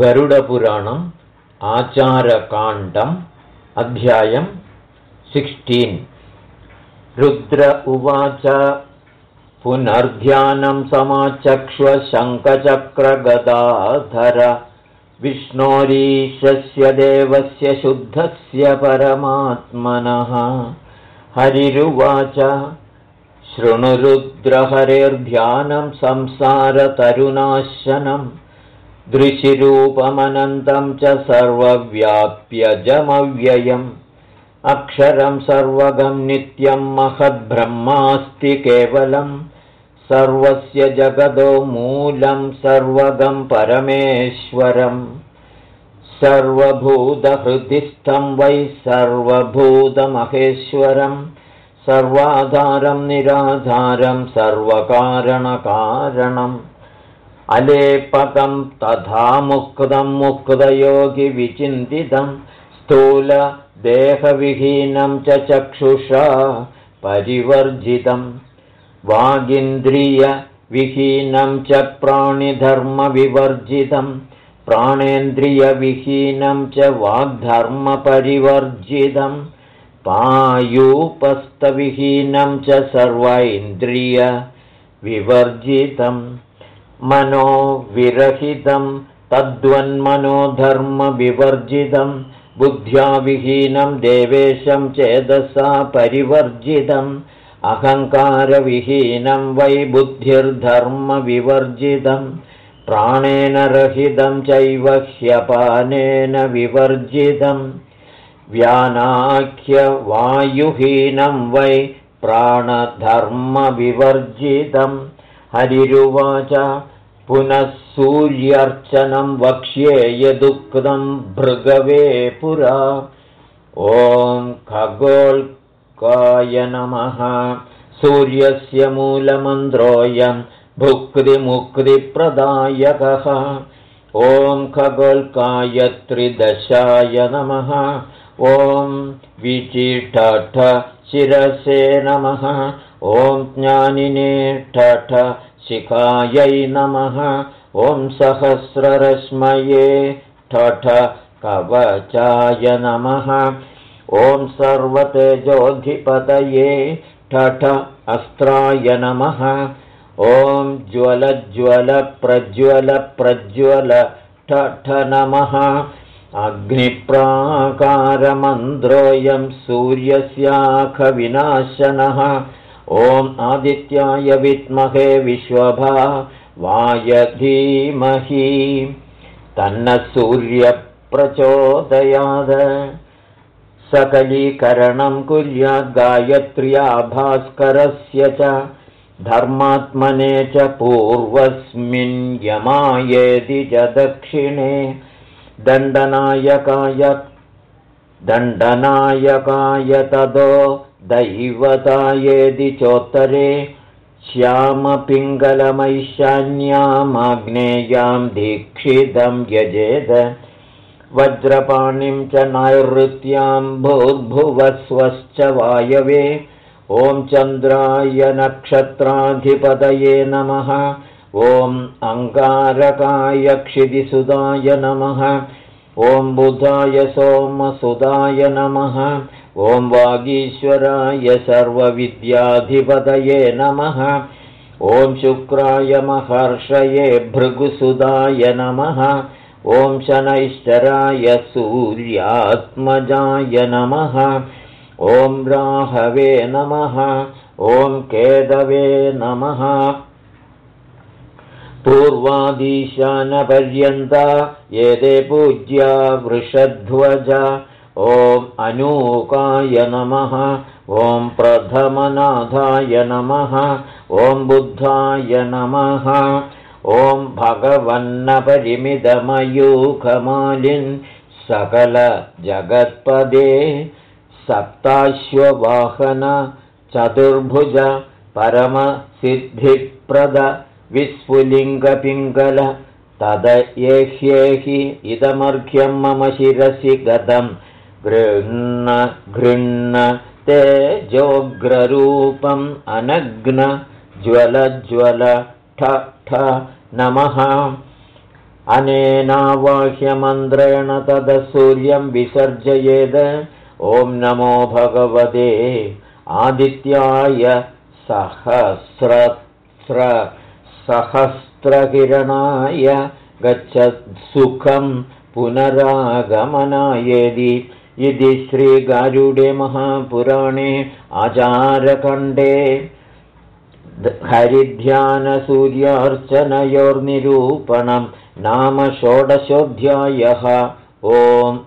गरुडपुराणम् आचारकाण्डम् अध्यायम् सिक्स्टीन्। रुद्र उवाच पुनर्ध्यानं समाचक्ष्वशङ्खचक्रगदाधर विष्णोरीशस्य देवस्य शुद्धस्य परमात्मनः। हरिरुवाच शृणुरुद्रहरेर्ध्यानं संसारतरुनाशनम् दृशिरूपमनन्तं च सर्वव्याप्यजमव्ययम्। अक्षरं सर्वगं नित्यं महद्ब्रह्मास्ति केवलं। सर्वस्य जगदो मूलं सर्वगं परमेश्वरम्। सर्वभूतहृदिस्थं वै सर्वभूतमहेश्वरं सर्वाधारं निराधारं सर्वकारणकारणम् अलेपकं तथा मुक्तं मुक्तयोगिविचिन्तितं स्थूलदेहविहीनं च चक्षुषा परिवर्जितं वागिन्द्रियविहीनं च प्राणिधर्मविवर्जितं प्राणेन्द्रियविहीनं च वाग्धर्मपरिवर्जितं पायूपस्थविहीनं च सर्वैन्द्रियविवर्जितम् मनोविरहितं तद्वन्मनोधर्मविवर्जितं बुद्ध्याविहीनं देवेशं चेदसा परिवर्जितम् अहङ्कारविहीनं वै बुद्धिर्धर्मविवर्जितं प्राणेन रहितं चैव ह्यपानेन विवर्जितं व्यानाख्यवायुहीनं वै प्राणधर्मविवर्जितम् हरिरुवाच पुनः सूर्यर्चनं वक्ष्ये यदुक्तं भृगवे पुरा। ॐ खगोल्काय नमः। सूर्यस्य मूलमन्त्रोऽयं भुक्तिमुक्तिप्रदायकः। ॐ खगोल्काय त्रिदशाय नमः। ॐ विचिठठ शिरसे नमः ॐ ज्ञानिने ठठ शिखायै नमः। ॐ सहस्ररश्मये ठठ कवचाय नमः। ॐ सर्वतेजोऽधिपतये ठठ अस्त्राय नमः। ॐ ज्वलज्वलप्रज्वलप्रज्वल ठठ नमः। अग्निप्राकारमन्द्रोऽयं सूर्यस्याखविनाशनः ॐ आदित्याय विद्महे विश्वभा वायधीमहि तन्न सूर्यप्रचोदयाद सकलीकरणं कुर्याद्गायत्र्या भास्करस्य च। धर्मात्मने च पूर्वस्मिन् यमायेति च दक्षिणे। दण्डनायकाय दण्डनायकाय तदो दैवतायेदि चोत्तरे श्यामपिङ्गलमैशान्यामाग्नेयां दीक्षितं यजेद। वज्रपाणिं च नैऋत्यां भूद्भुवस्वश्च वायवे। ॐ चन्द्राय नक्षत्राधिपतये नमः। ॐ अङ्गारकाय क्षितिसुदाय नमः। ॐ बुधाय सोमसुदाय नमः ॐ वागीश्वराय सर्वविद्याधिपतये नमः। ॐ शुक्राय महर्षये भृगुसुदाय नमः। ॐ शनैश्चराय सूर्यात्मजाय नमः। ॐ राहवे नमः। ॐ केदवे नमः। पूर्वादीशानपर्यन्ता एते पूज्या वृषध्वज ॐ अनूकाय नमः ॐ प्रथमनाथाय नमः ॐ बुद्धाय नमः ॐ भगवन्नपरिमितमयूखमालिन् सकलजगत्पदे सप्ताश्ववाहन चतुर्भुज परमसिद्धिप्रद विस्फुलिङ्गपिङ्गल तदयेह्येहि इदमर्घ्यं मम शिरसि गतम् गृह्ण गृह्ण तेजोग्ररूपम् अनग्न ज्वल ज्वल ठ ठ नमः। अनेनावाह्यमन्त्रेण ततः सूर्यं विसर्जयेद्। ॐ नमो भगवते आदित्याय सहस्रत्र सहस्रकिरणाय गच्छत्सुखं पुनरागमनायेदि इति श्रीगारुडे महापुराणे आचारखण्डे हरिध्यानसूर्यार्चनयोर्निरूपणं नाम षोडशोऽध्यायः। ओम्